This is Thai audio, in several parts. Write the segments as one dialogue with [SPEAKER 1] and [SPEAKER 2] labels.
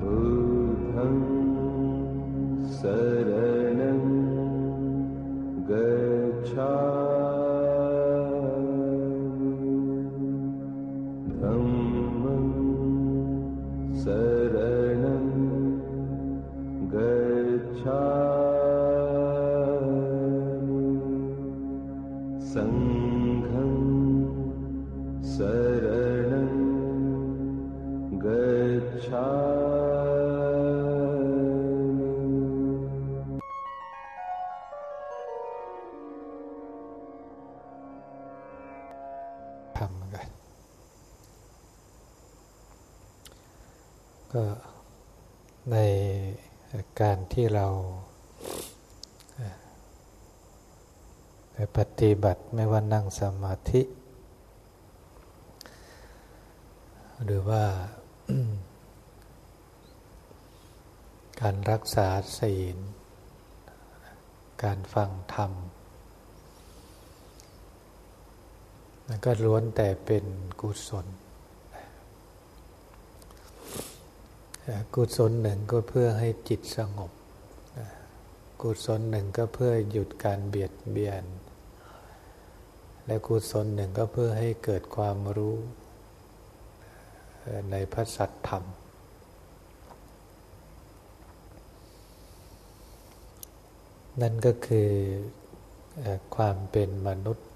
[SPEAKER 1] बुधं सर บัติไม่ว่านั่งสมาธิ หรือว่าการรักษาศีล การฟังธรรมมันก็ล้วนแต่เป็นกุศล กุศลหนึ่งก็เพื่อให้จิตสงบ กุศลหนึ่งก็เพื่อหยุดการเบียดเบียน และกุศลหนึ่งก็เพื่อให้เกิดความรู้ในพระสัทธรรม นั่นก็คือเอ่อความเป็นมนุษย์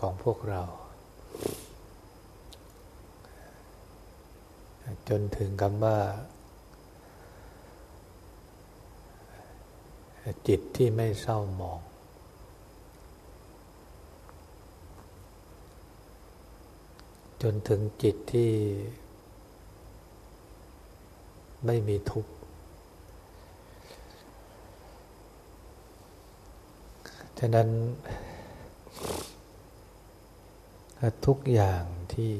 [SPEAKER 1] ของพวกเรา จนถึงคำว่า จิตที่ไม่เศร้าหมอง จนถึงจิตที่ ไม่มีทุกข์ฉะนั้นทุกอย่างที่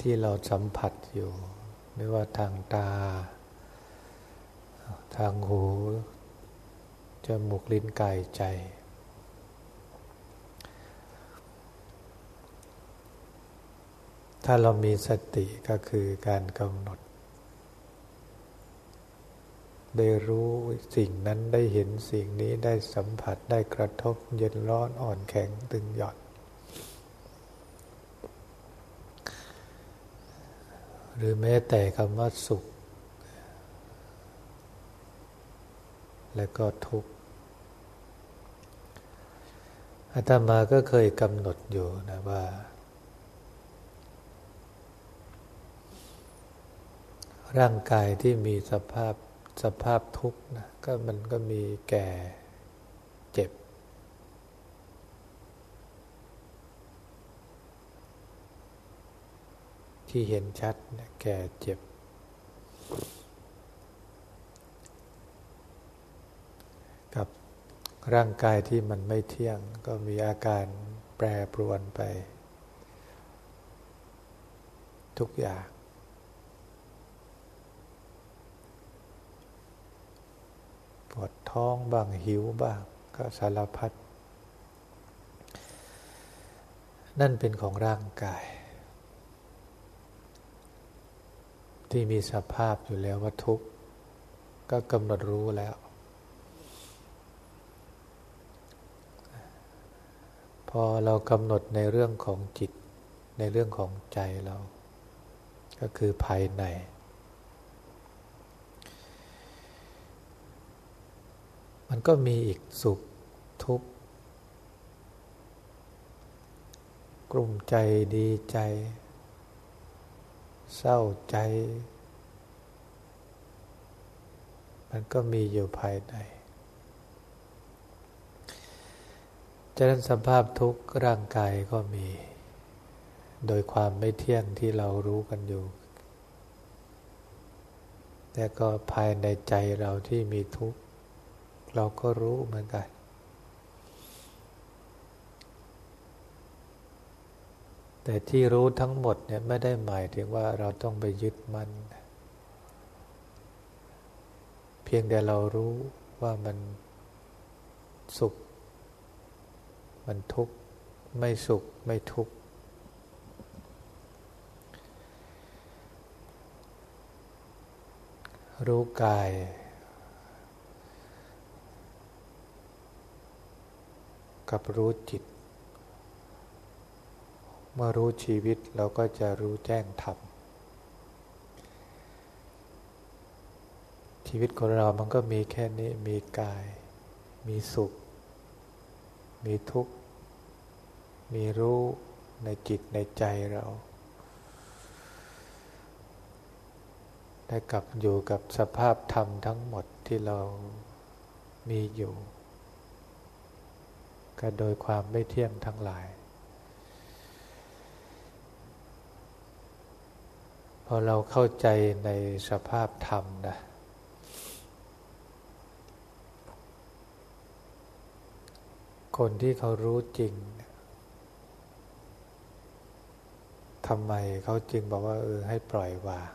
[SPEAKER 1] ที่เราสัมผัสอยู่ ไม่ว่าทางตา ทางหู จมูกลิ้นกายใจ ถ้าเรามีสติก็คือการกำหนด ได้รู้สิ่งนั้นได้เห็นสิ่งนี้ได้สัมผัสได้กระทบเย็นร้อนอ่อนแข็งตึงหย่อน หรือแม้แต่คำว่าสุข และก็ทุกข์อาตมาก็เคยกำหนดอยู่นะว่า ร่างกายที่มีสภาพสภาพทุกข์นะก็มันก็มีแก่เจ็บ ที่เห็นชัดเนี่ยแก่เจ็บ กับร่างกายที่มันไม่เที่ยง ก็มีอาการแปรปรวนไป ทุกอย่าง วดท้องบ้างหิวบ้างก็สารพัดนั่นเป็นของร่างกาย ที่มีสภาพอยู่แล้วว่าทุกข์ก็กำหนดรู้แล้ว พอเรากำหนดในเรื่องของจิต ในเรื่องของใจเรา ก็คือภายใน มันก็มีอีกสุขทุกข์กลุ่มใจดีใจ เศร้าใจ มันก็มีอยู่ภายในฉะนั้นสภาพทุกข์ร่างกายก็มี โดยความไม่เที่ยงที่เรารู้กันอยู่แต่ก็ภายในใจเราที่มีทุกข์ เราก็รู้เหมือนกัน แต่ที่รู้ทั้งหมดเนี่ยไม่ได้หมายถึงว่าเราต้องไปยึดมัน เพียงแต่เรารู้ว่ามันสุข มันทุกข์ ไม่สุขไม่ทุกข์รู้กาย กับรู้จิต เมื่อรู้ชีวิตเราก็จะรู้แจ้งธรรม ชีวิตของเรามันก็มีแค่นี้ มีกาย มีสุข มีทุกข์ มีรู้ในจิตในใจเรา ได้กลับอยู่กับสภาพธรรมทั้งหมดที่เรามีอยู่ ก็โดยความไม่เที่ยงทั้งหลาย พอเราเข้าใจในสภาพธรรมนะคนที่เขารู้จริงทำไมเขาจึงบอกว่าเออให้ปล่อยวาง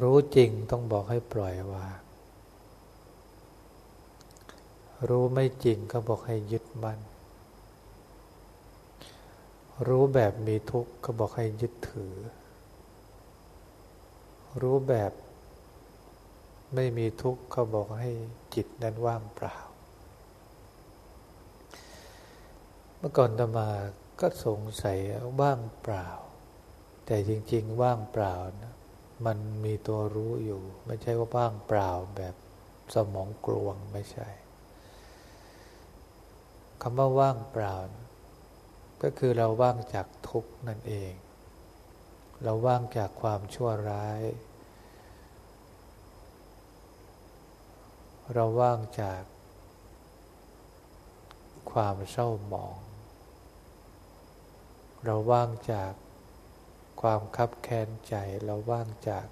[SPEAKER 1] รู้จริงต้องบอกให้ปล่อยวาง รู้ไม่จริงก็บอกให้ยึดมัน่น รู้แบบมีทุกข์ก็บอกให้ยึดถือ รู้แบบไม่มีทุกข์ก็บอกให้จิตนั้นว่างเปล่า เมื่อก่อนตมาก็สงสัยว่างเปล่า แต่จริง ๆ ว่างเปล่านะ มันมีตัวรู้อยู่ ไม่ใช่ว่าว่างเปล่าแบบสมองกลวงไม่ใช่คำว่าว่างเปล่า ก็คือเราว่างจากทุกนั่นเอง เราว่างจากความชั่วร้าย เราว่างจาก ความเศร้าหมอง เราว่างจาก ความคับแค้นใจเราว่างจาก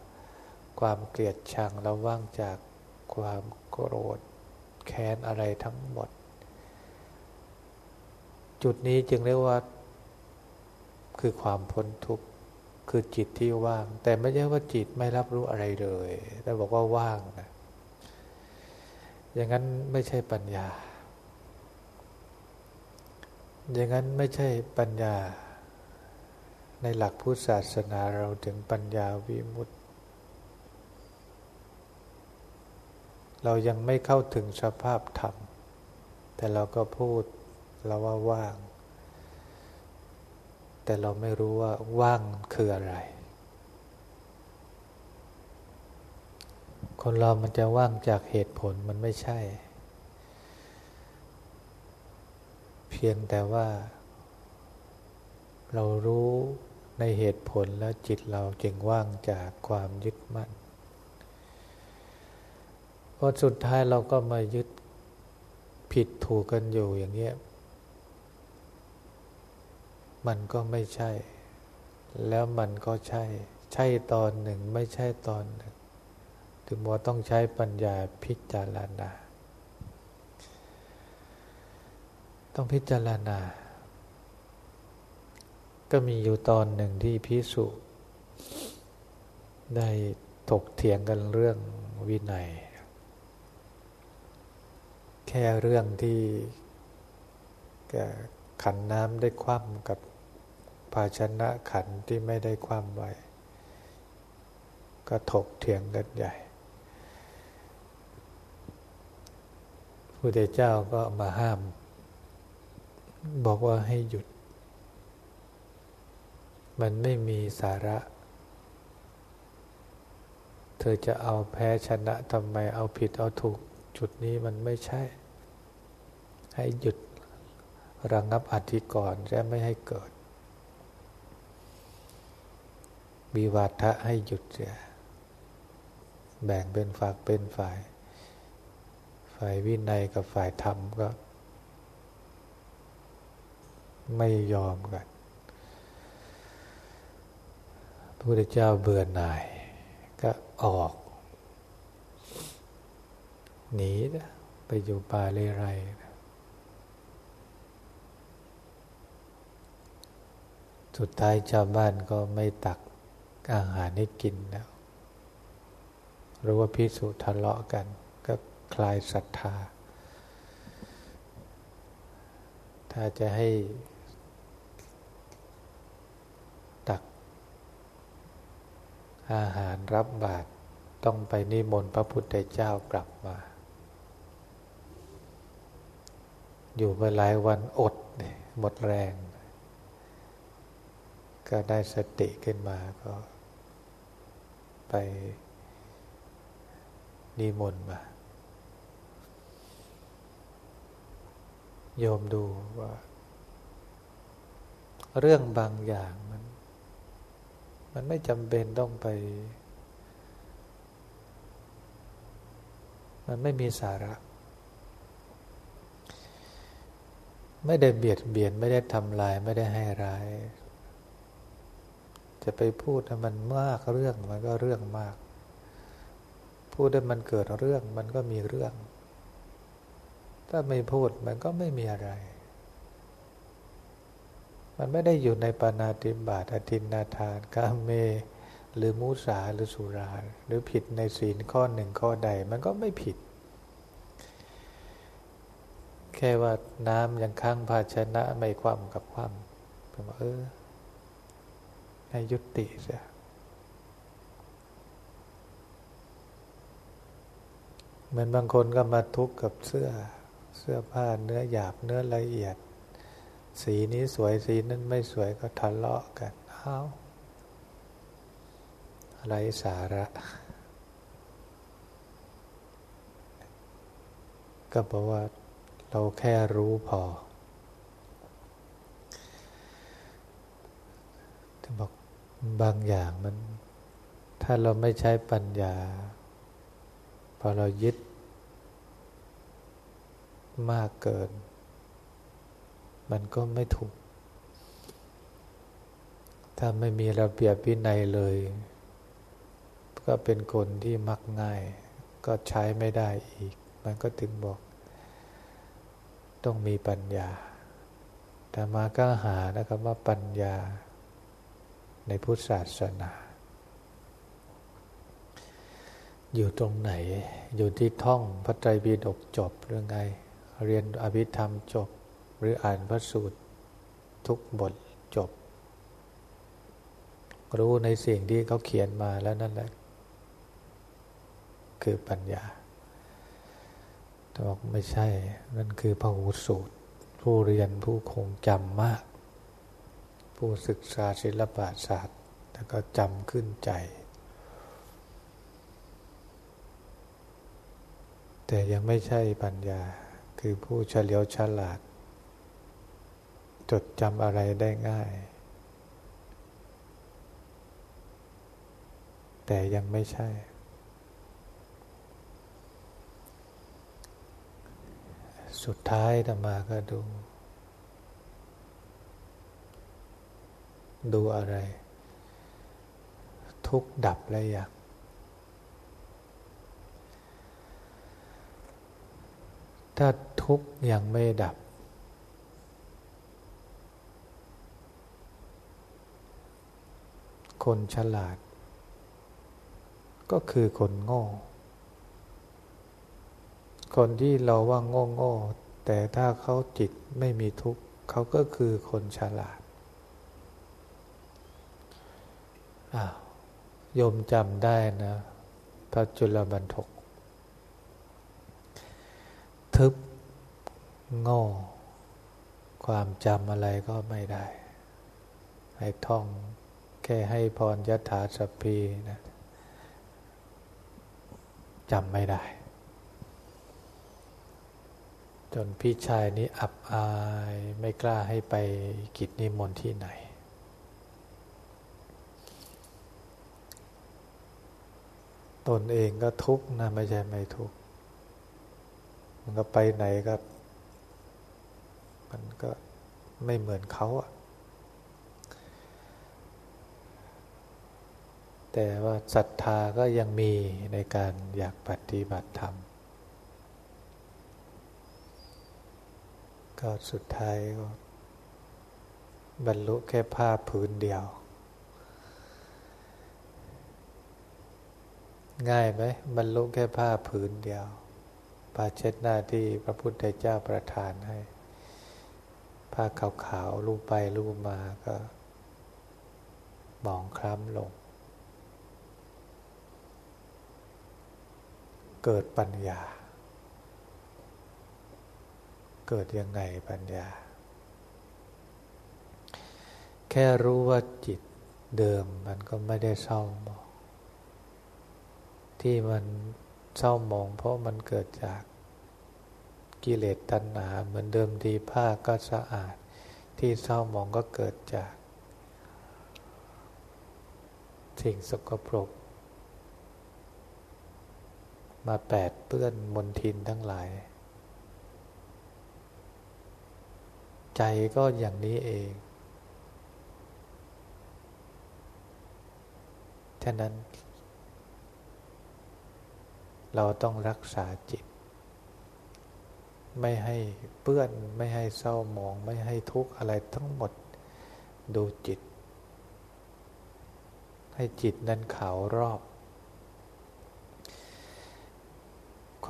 [SPEAKER 1] ความเกลียดชังเราว่างจากความโกรธแค้นอะไรทั้งหมด จุดนี้จึงเรียกว่า คือความพ้นทุกข์คือจิตที่ว่าง แต่ไม่ใช่ว่าจิตไม่รับรู้อะไรเลยแต่บอกว่าว่างนะอย่างนั้นไม่ใช่ปัญญา อย่างนั้นไม่ใช่ปัญญา ในหลักพุทธศาสนาเราถึงปัญญาวิมุตติ เรายังไม่เข้าถึงสภาพธรรม แต่เราก็พูดเราว่าว่าง แต่เราไม่รู้ว่าว่างคืออะไร คนเรามันจะว่างจากเหตุผลมันไม่ใช่ เพียงแต่ว่าเรารู้ ในเหตุผลแล้วจิตเราจึงว่างจากความยึดมั่นพอสุดท้ายเราก็มายึดผิดถูกกันอยู่อย่างเงี้ย มันก็ไม่ใช่ แล้วมันก็ใช่ ใช่ตอนหนึ่งไม่ใช่ตอนหนึ่ง ถึงว่าต้องใช้ปัญญาพิจารณา ต้องพิจารณา ก็มีอยู่ตอนหนึ่งที่พิสุได้ถกเถียงกันเรื่องวินัย แค่เรื่องที่ขันน้ำได้คว่ำกับภาชนะขันที่ไม่ได้คว่ำไว้ ก็ถกเถียงกันใหญ่พระเจ้าก็มาห้าม บอกว่าให้หยุด มันไม่มีสาระ เธอจะเอาแพ้ชนะทำไมเอาผิดเอาถูกจุดนี้มันไม่ใช่ ให้หยุดระงงับอธิก่อนจะไม่ให้เกิดวิวาทะให้หยุดเสียแบ่งเป็นฝากเป็นฝ่าย ฝ่ายวินัยกับฝ่ายธรรมก็ ไม่ยอมกัน พระพุทธเจ้าเบื่อหน่าย ก็ออกหนีไปอยู่ป่าเลไรสุดท้ายชาวบ้านก็ไม่ตักอาหารให้กินแล้วรู้ว่าพิสุทะเลาะกัน ก็คลายศรัทธา ถ้าจะให้ตัก อาหารรับบาตรต้องไปนิมนต์พระพุทธเจ้ากลับมา อยู่มาหลายวันอดหมดแรง ก็ได้สติขึ้นมาก็ไปนิมนต์มา โยมดูว่า เรื่องบางอย่างมัน มันไม่จำเป็นต้องไป มันไม่มีสาระ ไม่ได้เบียดเบียนไม่ได้ทำลายไม่ได้ให้ร้าย จะไปพูดมันมากเรื่องมันก็เรื่องมาก พูดได้มันเกิดเรื่องมันก็มีเรื่อง ถ้าไม่พูดมันก็ไม่มีอะไร มันไม่ได้อยู่ในปานาติบาตอทินนาทานกามเม หรือมุสาหรือสุรา หรือผิดในศีลข้อหนึ่งข้อใดมันก็ไม่ผิด แค่ว่าน้ำยังค้างภาชนะไม่คว่ำกับคว่ำเป็นว่าเออให้ยุติเสียเหมือนบางคนก็มาทุกข์กับเสื้อเสื้อผ้าเนื้อหยาบเนื้อละเอียด สีนี้สวยสีนั้นไม่สวยก็ทะเลาะกันอ้าวไรสาระ ก็บอกว่าเราแค่รู้พอจะบอกบางอย่างมัน ถ้าเราไม่ใช้ปัญญา พอเรายึดมากเกิน มันก็ไม่ถูก ถ้าไม่มีระเบียบวินัยเลย ก็เป็นคนที่มักง่าย ก็ใช้ไม่ได้อีก มันก็ถึงบอก ต้องมีปัญญาแต่มาก็หานะครับว่าปัญญาในพุทธศาสนา อยู่ตรงไหน อยู่ที่ท่องพระไตรปิฎกจบหรือไง เรียนอภิธรรมจบ หรืออ่านพระสูตรทุกบทจบ รู้ในสิ่งที่เขาเขียนมาแล้วนั่นแหละ คือปัญญาแต่บอกไม่ใช่ นั่นคือพระหูสูตร ผู้เรียนผู้คงจำมาก ผู้ศึกษาศิลปศาสตร์ แล้วก็จำขึ้นใจ แต่ยังไม่ใช่ปัญญาคือผู้เฉลียวฉลาด จดจำอะไรได้ง่าย แต่ยังไม่ใช่ สุดท้ายธรรมาก็ดู ดูอะไร ทุกดับแล้วอยางถ้าทุกยังไม่ดับ คนฉลาด ก็คือคนโง่ คนที่เราว่าโง่โง่แต่ถ้าเขาจิตไม่มีทุกข์เขาก็คือคนฉลาดอ้าวยมจำได้นะ พระจุลบรรทก ทึบโง่ความจำอะไรก็ไม่ได้ ให้ท่อง แค่ให้พรยถาสพีนะจำไม่ได้ จนพี่ชายนี้อับอายไม่กล้าให้ไปกิจนิมนต์ที่ไหน ตนเองก็ทุกข์นะไม่ใช่ไม่ทุกข์มันก็ไปไหนก็ มันก็ไม่เหมือนเขาอะ แต่ว่าศรัทธาก็ยังมีในการอยากปฏิบัติธรรม ก็สุดท้ายก็บรรลุแค่ผ้าผืนเดียว ง่ายไหมบรรลุแค่ผ้าผืนเดียวผ้าเช็ดหน้าที่พระพุทธเจ้าประทานให้ ผ้าขาวๆลูบไปลูบมาก็มองคล้ำลง เกิดปัญญา เกิดยังไงปัญญา แค่รู้ว่าจิตเดิมมันก็ไม่ได้เศร้าหมอง ที่มันเศร้าหมอง เพราะมันเกิดจากกิเลสตัณหา เหมือนเดิมทีผ้าก็สะอาด ที่เศร้าหมองก็เกิดจาก สิ่งสกปรก มาแปดเปื้อนมนทินทั้งหลาย ใจก็อย่างนี้เอง ฉะนั้น เราต้องรักษาจิต ไม่ให้เปื้อนไม่ให้เศร้าหมอง ไม่ให้ทุกข์อะไรทั้งหมดดูจิต ให้จิตนั้นขาวรอบ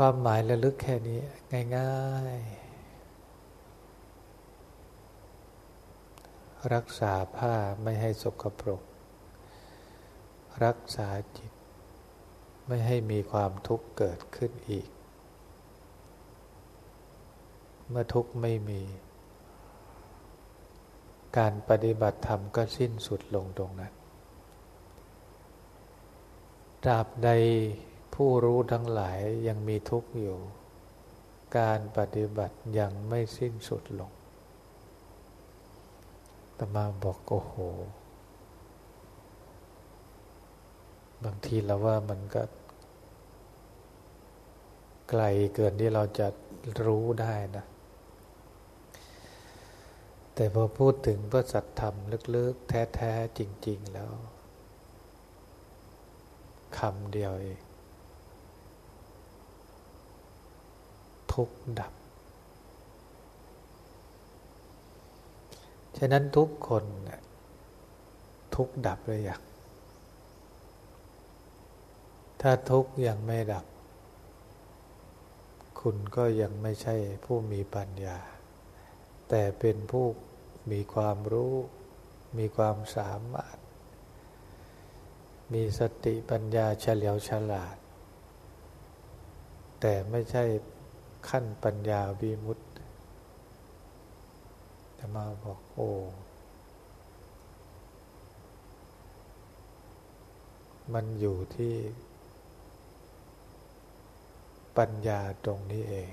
[SPEAKER 1] ความหมายระลึกแค่นี้ ง่ายๆ รักษาผ้าไม่ให้สกปรก รักษาจิต ไม่ให้มีความทุกข์เกิดขึ้นอีก เมื่อทุกข์ไม่มี การปฏิบัติธรรมก็สิ้นสุดลงตรงนั้นตราบใด ผู้รู้ทั้งหลายยังมีทุกข์อยู่ การปฏิบัติยังไม่สิ้นสุดลงตมาบอกโอ้โห บางทีเราว่ามันก็ ไกลเกินที่เราจะรู้ได้นะ แต่พอพูดถึงพระสัตธรรมลึกๆ แท้ ๆ จริง ๆ แล้วคำเดียวเอง ทุกดับ ฉะนั้นทุกคนทุกดับเลยอยางถ้าทุกยังไม่ดับ คุณก็ยังไม่ใช่ผู้มีปัญญา แต่เป็นผู้มีความรู้ มีความสามารถ มีสติปัญญาเฉลียวฉลาด แต่ไม่ใช่ ขั้นปัญญาวิมุตติจะมาบอกโอ้ มันอยู่ที่ ปัญญาตรงนี้เอง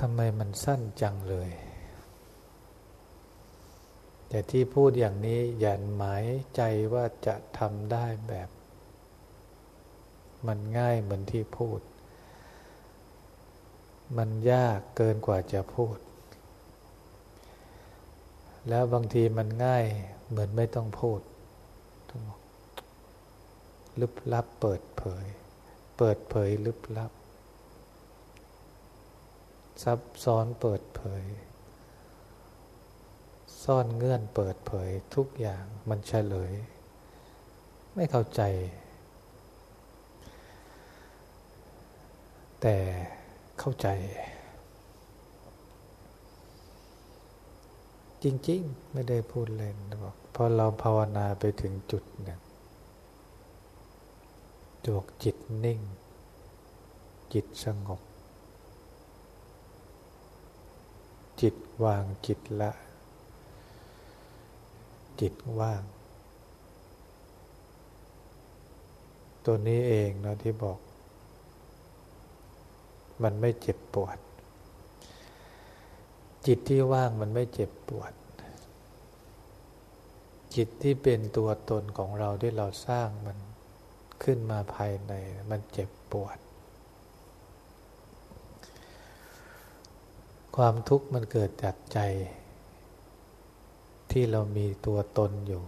[SPEAKER 1] ทำไมมันสั้นจังเลย แต่ที่พูดอย่างนี้อย่าหมายใจว่าจะทำได้แบบ มันง่ายเหมือนที่พูด มันยากเกินกว่าจะพูด แล้วบางทีมันง่ายเหมือนไม่ต้องพูด ลึกลับเปิดเผย เปิดเผยลึกลับ ซับซ้อนเปิดเผย ซ่อนเงื่อนเปิดเผยทุกอย่างมันเฉลย ไม่เข้าใจ แต่เข้าใจ จริง ๆ ไม่ได้พูดเล่นบอกพอเราภาวนาไปถึงจุดหนึ่งจวกจิตนิ่ง จิตสงบ จิตวางจิตละ จิตว่าง ตัวนี้เองนะที่บอก มันไม่เจ็บปวด จิตที่ว่างมันไม่เจ็บปวด จิตที่เป็นตัวตนของเราที่เราสร้างมันขึ้นมาภายในมันเจ็บปวด ความทุกข์มันเกิดจากใจ ที่เรามีตัวตนอยู่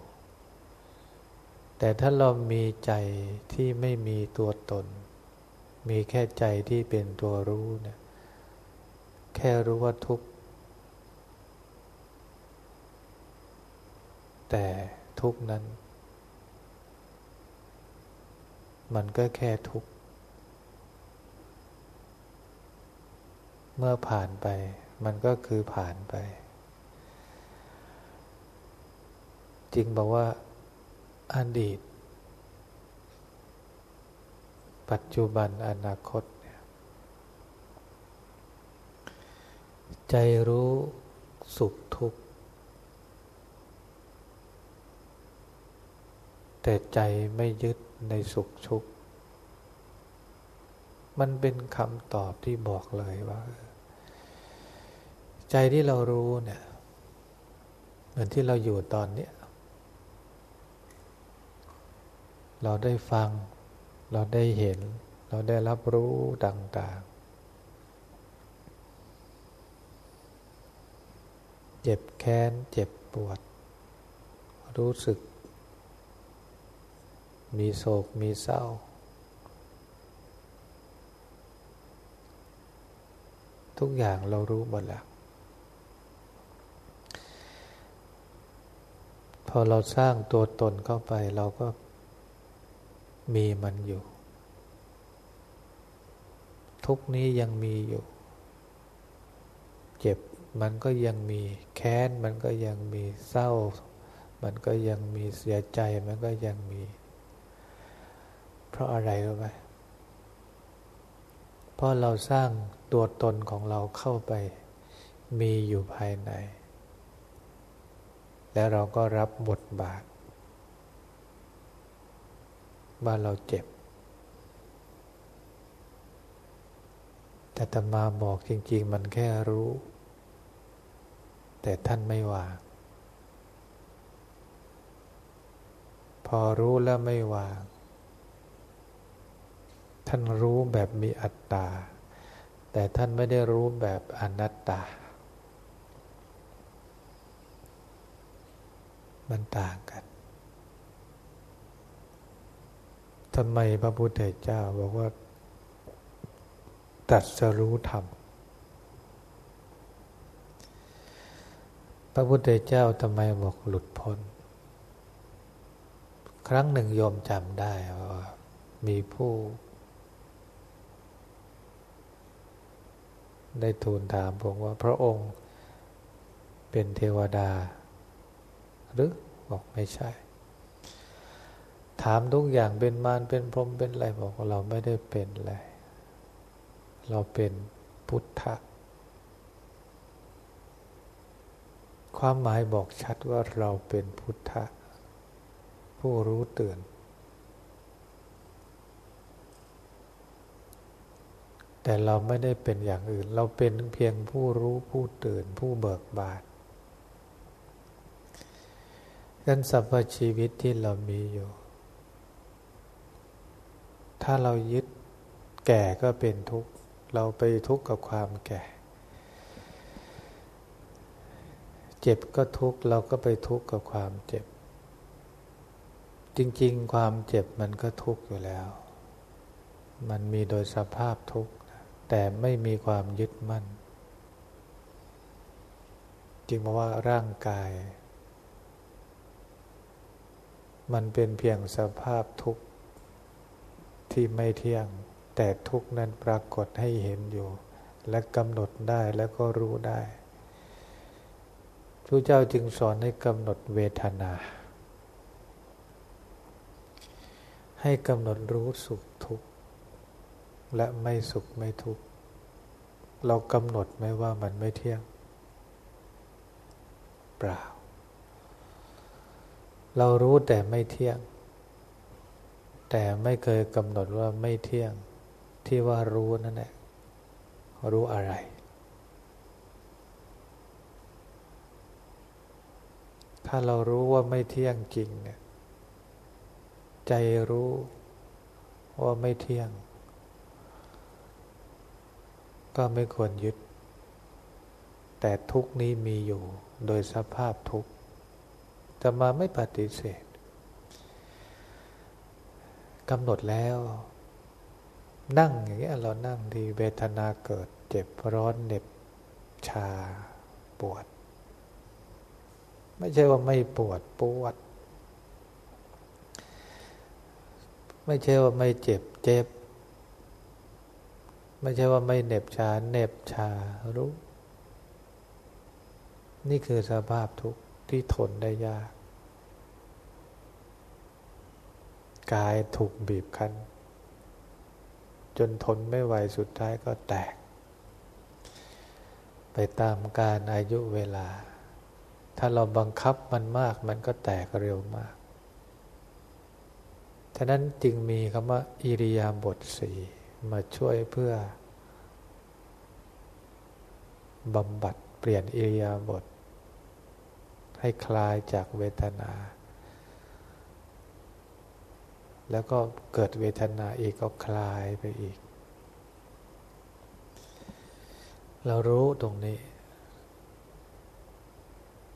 [SPEAKER 1] แต่ถ้าเรามีใจที่ไม่มีตัวตน มีแค่ใจที่เป็นตัวรู้เนี่ยแค่รู้ว่าทุกข์ แต่ทุกข์นั้น มันก็แค่ทุกข์ เมื่อผ่านไป มันก็คือผ่านไป จริงบอกว่าอดีต ปัจจุบันอนาคต ใจรู้สุขทุกข์ แต่ใจไม่ยึดในสุขทุกข์ มันเป็นคำตอบที่บอกเลยว่า ใจที่เรารู้เนี่ยเหมือนที่เราอยู่ตอนนี้เราได้ฟัง เราได้เห็น เราได้รับรู้ต่าง ๆ เจ็บแค้น เจ็บปวด รู้สึก มีโศก มีเศร้า ทุกอย่างเรารู้หมดแล้วพอเราสร้างตัวตนเข้าไปเราก็ มีมันอยู่ ทุกนี้ยังมีอยู่ เจ็บมันก็ยังมีแค้นมันก็ยังมีเศร้า มันก็ยังมีเสียใจมันก็ยังมี เพราะอะไรรู้ไหมเพราะเราสร้างตัวตนของเราเข้าไป มีอยู่ภายใน แล้วเราก็รับบทบาท ว่าเราเจ็บ แต่ตมาบอกจริง ๆ มันแค่รู้ แต่ท่านไม่วาง พอรู้แล้วไม่วาง ท่านรู้แบบมีอัตตา แต่ท่านไม่ได้รู้แบบอนัตตา มันต่างกัน ทำไมพระพุทธเจ้าบอกว่า ตัดสรู้ธรรม พระพุทธเจ้าทำไมบอกหลุดพ้น ครั้งหนึ่งโยมจำได้ว่ามีผู้ ได้ทูลถามผมว่าพระองค์เป็นเทวดา หรือบอกไม่ใช่ ถามทุกอย่างเป็นมารเป็นพรหมเป็นอะไรบอกว่าเราไม่ได้เป็นอะไรเราเป็นพุทธะความหมายบอกชัดว่าเราเป็นพุทธะผู้รู้ตื่น แต่เราไม่ได้เป็นอย่างอื่น เราเป็นเพียงผู้รู้ผู้ตื่นผู้เบิกบานกันสรรพชีวิตที่เรามีอยู่ ถ้าเรายึดแก่ก็เป็นทุกข์ เราไปทุกข์กับความแก่ เจ็บก็ทุกข์ เราก็ไปทุกข์กับความเจ็บ จริง ๆ ความเจ็บมันก็ทุกข์อยู่แล้ว มันมีโดยสภาพทุกข์ แต่ไม่มีความยึดมั่น จริงว่าร่างกาย มันเป็นเพียงสภาพทุกข์ ที่ไม่เที่ยง แต่ทุกนั้นปรากฏให้เห็นอยู่ และกำหนดได้แล้วก็รู้ได้พระเจ้าจึงสอนให้กำหนดเวทนา ให้กำหนดรู้สุขทุกข์ และไม่สุขไม่ทุกข์เรากำหนดไหมว่ามันไม่เที่ยง เปล่า เรารู้แต่ไม่เที่ยง แต่ไม่เคยกำหนดว่าไม่เที่ยงที่ว่ารู้นั่นแหละรู้อะไร ถ้าเรารู้ว่าไม่เที่ยงจริงเนี่ยใจรู้ว่าไม่เที่ยง ก็ไม่ควรยึด แต่ทุกนี้มีอยู่โดยสภาพทุกจะมาไม่ปฏิเสธ กำหนดแล้ว นั่งอย่างเงี้ยเรานั่งดีเวทนาเกิด เจ็บร้อนเหน็บชาปวด ไม่ใช่ว่าไม่ปวดปวด ไม่ใช่ว่าไม่เจ็บเจ็บ ไม่ใช่ว่าไม่เหน็บชาเหน็บชารู้ นี่คือสภาพทุกข์ที่ทนได้ยาก กายถูกบีบคั้น จนทนไม่ไหวสุดท้ายก็แตก ไปตามการอายุเวลา ถ้าเราบังคับมันมากมันก็แตกเร็วมากฉะนั้นจึงมีคำว่าอิริยาบถสีมาช่วยเพื่อบำบัดเปลี่ยนอิริยาบถให้คลายจากเวทนา แล้วก็เกิดเวทนาอีกก็คลายไปอีก เรารู้ตรงนี้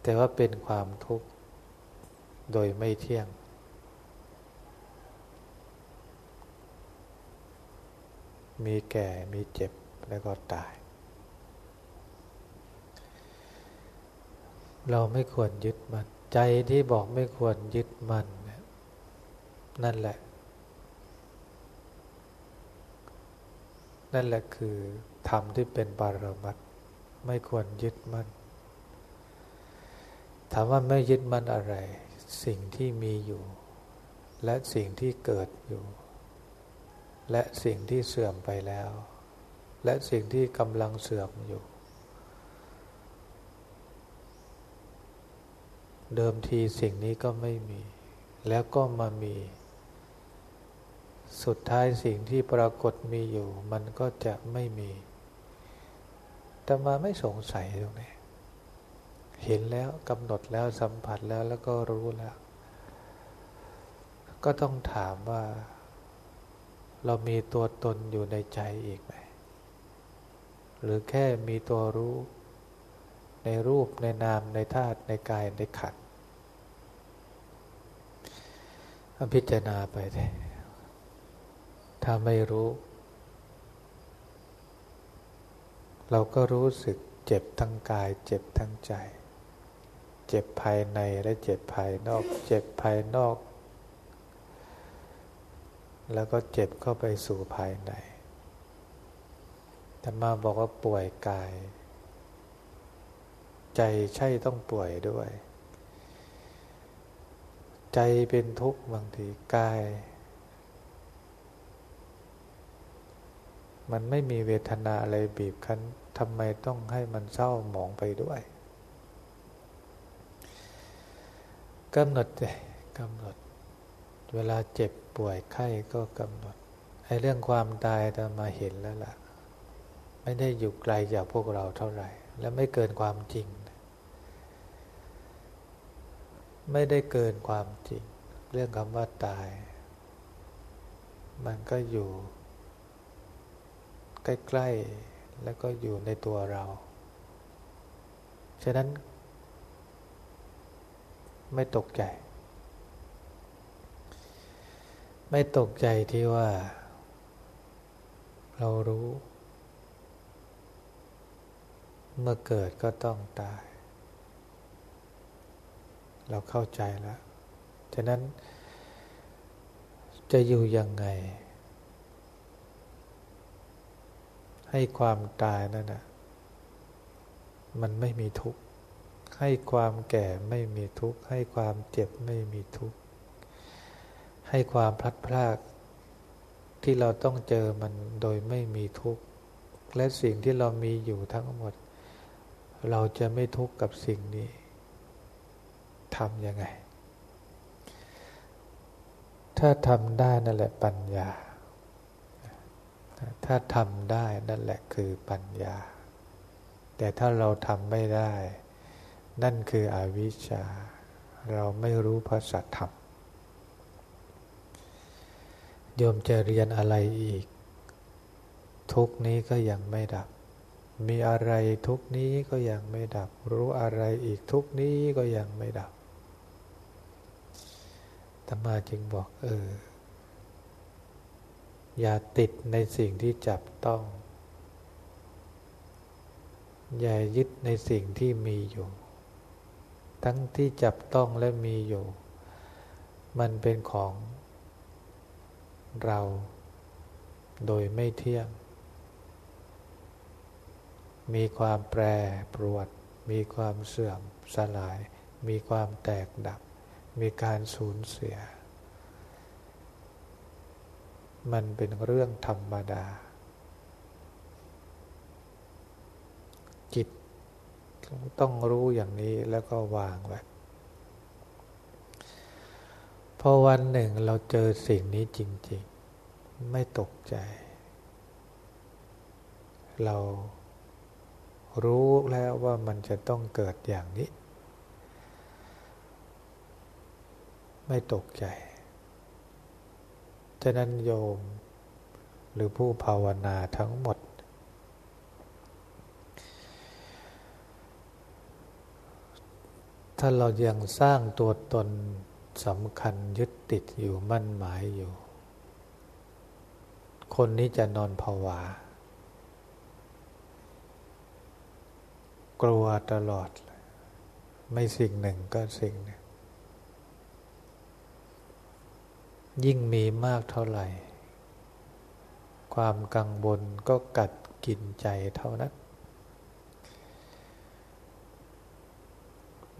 [SPEAKER 1] แต่ว่าเป็นความทุกข์โดยไม่เที่ยง มีแก่มีเจ็บแล้วก็ตาย เราไม่ควรยึดมัน ใจที่บอกไม่ควรยึดมันนั่นแหละ นั่นแหละคือธรรมที่เป็นบารมัตไม่ควรยึดมันถามว่าไม่ยึดมั่นอะไร สิ่งที่มีอยู่ และสิ่งที่เกิดอยู่ และสิ่งที่เสื่อมไปแล้ว และสิ่งที่กำลังเสื่อมอยู่ เดิมทีสิ่งนี้ก็ไม่มี แล้วก็มามี สุดท้ายสิ่งที่ปรากฏมีอยู่ มันก็จะไม่มีแต่มาไม่สงสัยตรงนี้ เห็นแล้วกำหนดแล้วสัมผัสแล้วแล้วก็รู้แล้ว ก็ต้องถามว่า เรามีตัวตนอยู่ในใจอีกไหม หรือแค่มีตัวรู้ ในรูปในนามในธาตุในกายในขันพิจารณาไปเลย ถ้าไม่รู้ เราก็รู้สึกเจ็บทั้งกาย เจ็บทั้งใจ เจ็บภายในและเจ็บภายนอก เจ็บภายนอก แล้วก็เจ็บเข้าไปสู่ภายในแต่มาบอกว่าป่วยกาย ใจใช่ต้องป่วยด้วย ใจเป็นทุกข์บางทีกาย มันไม่มีเวทนาอะไรบีบคั้นทำไมต้องให้มันเศร้าหมองไปด้วยกำหนดเลยกำหนด เวลาเจ็บป่วยไข้ก็กำหนดไอ้เรื่องความตายจะมาเห็นแล้วล่ะ ไม่ได้อยู่ไกลจากพวกเราเท่าไหร่ และไม่เกินความจริง ไม่ได้เกินความจริง เรื่องคำว่าตาย มันก็อยู่ ใกล้ ๆ แล้วก็อยู่ในตัวเรา ฉะนั้น ไม่ตกใจ ไม่ตกใจที่ว่า เรารู้ เมื่อเกิดก็ต้องตาย เราเข้าใจแล้ว ฉะนั้นจะอยู่ยังไง ให้ความตายนั่นนะมันไม่มีทุกข์ ให้ความแก่ไม่มีทุกข์ ให้ความเจ็บไม่มีทุกข์ ให้ความพลัดพรากที่เราต้องเจอมันโดยไม่มีทุกข์ และสิ่งที่เรามีอยู่ทั้งหมด เราจะไม่ทุกข์กับสิ่งนี้ทำยังไง ถ้าทำได้นั่นแหละปัญญา ถ้าทำได้นั่นแหละคือปัญญา แต่ถ้าเราทำไม่ได้ นั่นคืออวิชชา เราไม่รู้พระสัทธรรมโยมจะเรียนอะไรอีก ทุกนี้ก็ยังไม่ดับ มีอะไรทุกนี้ก็ยังไม่ดับ รู้อะไรอีกทุกนี้ก็ยังไม่ดับธรรมาจึงบอกเออ อย่าติดในสิ่งที่จับต้อง อย่ายึดในสิ่งที่มีอยู่ ทั้งที่จับต้องและมีอยู่ มันเป็นของเราโดยไม่เที่ยง มีความแปรปรวดมีความเสื่อมสลาย มีความแตกดับ มีการสูญเสีย มันเป็นเรื่องธรรมดา จิตต้องรู้อย่างนี้แล้วก็วางไว้พอวันหนึ่งเราเจอสิ่งนี้จริง ๆ ไม่ตกใจ เรารู้แล้วว่ามันจะต้องเกิดอย่างนี้ ไม่ตกใจะนั้นโยม หรือผู้ภาวนาทั้งหมด ถ้าเรายังสร้างตัวตนสำคัญยึดติดอยู่มั่นหมายอยู่ คนนี้จะนอนผวา กลัวตลอด ไม่สิ่งหนึ่งก็สิ่งหนึ่ง ยิ่งมีมากเท่าไหร่ ความกังวลก็กัดกินใจเท่านั้น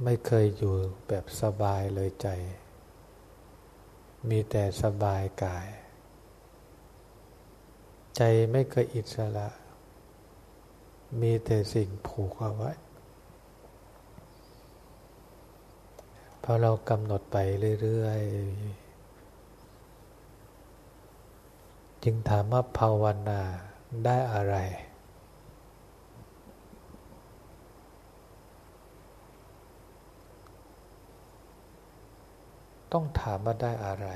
[SPEAKER 1] ไม่เคยอยู่แบบสบายเลยใจ มีแต่สบายกาย ใจไม่เคยอิสระ มีแต่สิ่งผูกเอาไว้พอเรากำหนดไปเรื่อย ๆ จึงถามว่าภาวนาได้อะไร ต้องถามว่าได้อะไร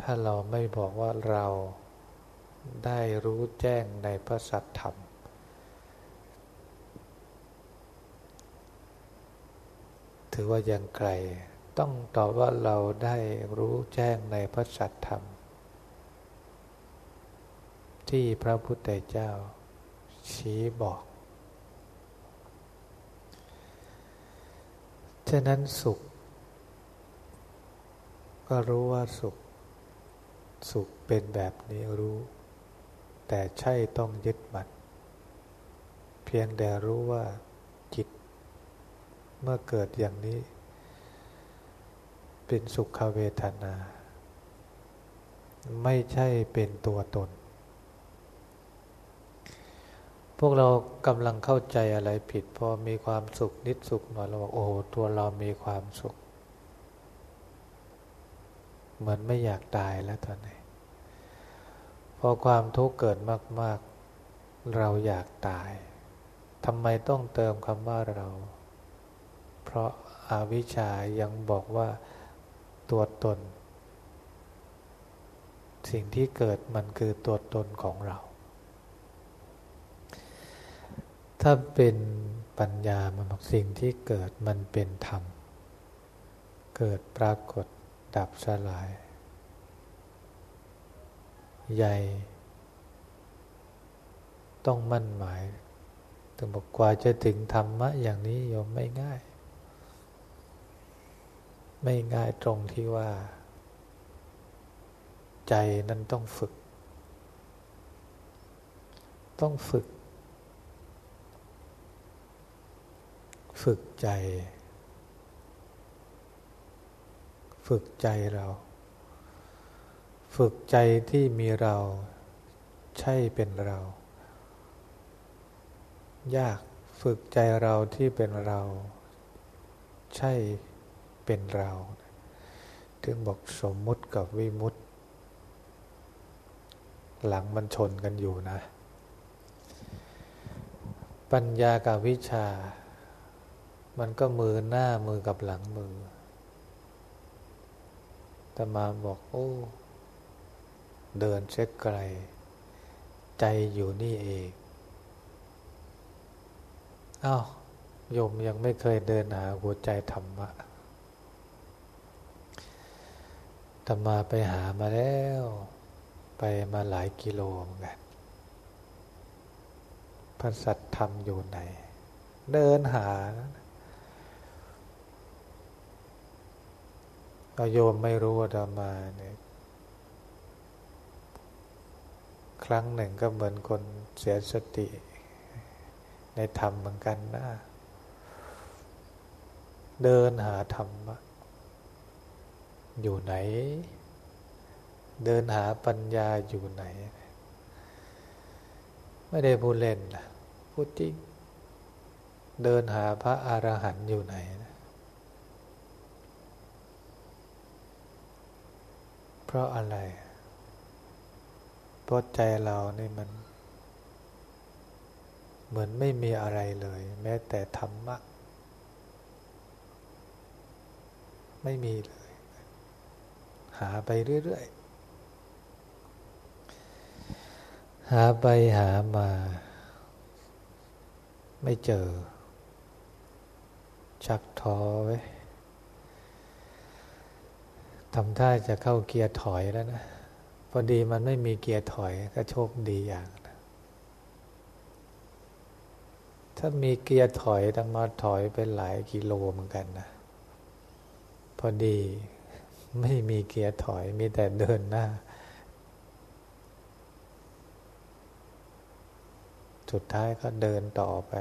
[SPEAKER 1] ถ้าเราไม่บอกว่าเราได้รู้แจ้งในพระสัทธรรม ถือว่ายังไกล ต้องตอบว่าเราได้รู้แจ้งในพระสัทธรรม ที่พระพุทธเจ้าชี้บอก ฉะนั้นสุข ก็รู้ว่าสุข สุขเป็นแบบนี้รู้ แต่ใช่ต้องยึดมัดเพียงแต่รู้ว่าจิต เมื่อเกิดอย่างนี้ เป็นสุขเวทนา ไม่ใช่เป็นตัวตน พวกเรากำลังเข้าใจอะไรผิด พอมีความสุขนิดสุขหน่อยเราบอกโอ้โหตัวเรามีความสุข เหมือนไม่อยากตายแล้วตอนนี้พอความทุกข์เกิดมาก ๆ เราอยากตายทำไมต้องเติมคำว่าเรา เพราะอาวิชชายังบอกว่าตัวตน สิ่งที่เกิดมันคือตัวตนของเรา ถ้าเป็นปัญญามันบอกสิ่งที่เกิดมันเป็นธรรม เกิดปรากฏดับสลาย ใหญ่ ต้องมั่นหมาย ถึงบอกกว่าจะถึงธรรมะอย่างนี้โยมไม่ง่าย ไม่ง่ายตรงที่ว่า ใจนั้นต้องฝึก ต้องฝึก ฝึกใจ ฝึกใจเรา ฝึกใจที่มีเราใช่เป็นเรา ยากฝึกใจเราที่เป็นเรา ใช่เป็นเรา ถึงบอกสมมุติกับวิมุติ หลังมันชนกันอยู่นะ ปัญญากับวิชา มันก็มือหน้ามือกับหลังมือตมาบอก โอ้ เดินเช็คไกล ใจอยู่นี่เองอา้าวโยมยังไม่เคยเดินหาหัวใจธรรมะตมาไปหามาแล้ว ไปมาหลายกิโลเหมือนกันพระสัตธรรมอยู่ไหน เดินหา โยมไม่รู้ว่าธรรมาเนี่ยครั้งหนึ่งก็เหมือนคนเสียสติ ในธรรมเหมือนกันนะ เดินหาธรรมะอยู่ไหน เดินหาปัญญาอยู่ไหน ไม่ได้พูดเล่นนะพูดจริง เดินหาพระอรหันต์อยู่ไหนนะ เพราะอะไร เพราะใจเรานี่มัน เหมือนไม่มีอะไรเลย แม้แต่ธรรมะ ไม่มีเลย หาไปเรื่อยๆ หาไปหามา ไม่เจอ ชักท้อไว้ ทำท่าจะเข้าเกียร์ถอยแล้วนะ พอดีมันไม่มีเกียร์ถอยก็โชคดีอย่างนะถ้ามีเกียร์ถอยต้องมาถอยเป็นหลายกิโลเหมือนกันนะ พอดีไม่มีเกียร์ถอยมีแต่เดินหน้า สุดท้ายก็เดินต่อไป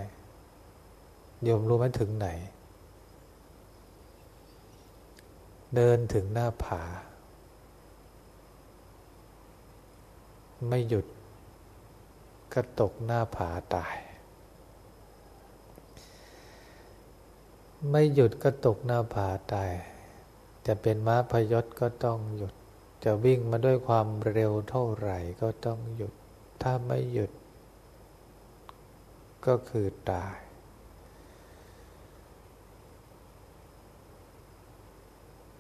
[SPEAKER 1] โยมรู้ไหมถึงไหน เดินถึงหน้าผา ไม่หยุดก็ตกหน้าผาตาย ไม่หยุดก็ตกหน้าผาตาย จะเป็นม้าพยศก็ต้องหยุด จะวิ่งมาด้วยความเร็วเท่าไหร่ก็ต้องหยุด ถ้าไม่หยุด ก็คือตาย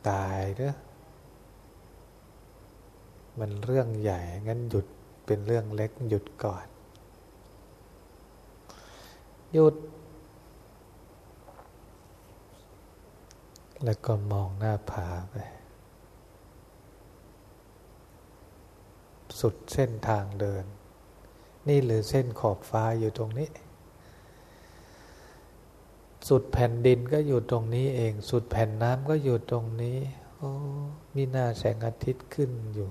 [SPEAKER 1] ตายเด้อมันเรื่องใหญ่ งั้นหยุดเป็นเรื่องเล็กหยุดก่อน หยุด แล้วก็มองหน้าผาไป สุดเส้นทางเดิน นี่หรือเส้นขอบฟ้าอยู่ตรงนี้ สุดแผ่นดินก็อยู่ตรงนี้เอง สุดแผ่นน้ำก็อยู่ตรงนี้ โอ้มีหน้าแสงอาทิตย์ขึ้นอยู่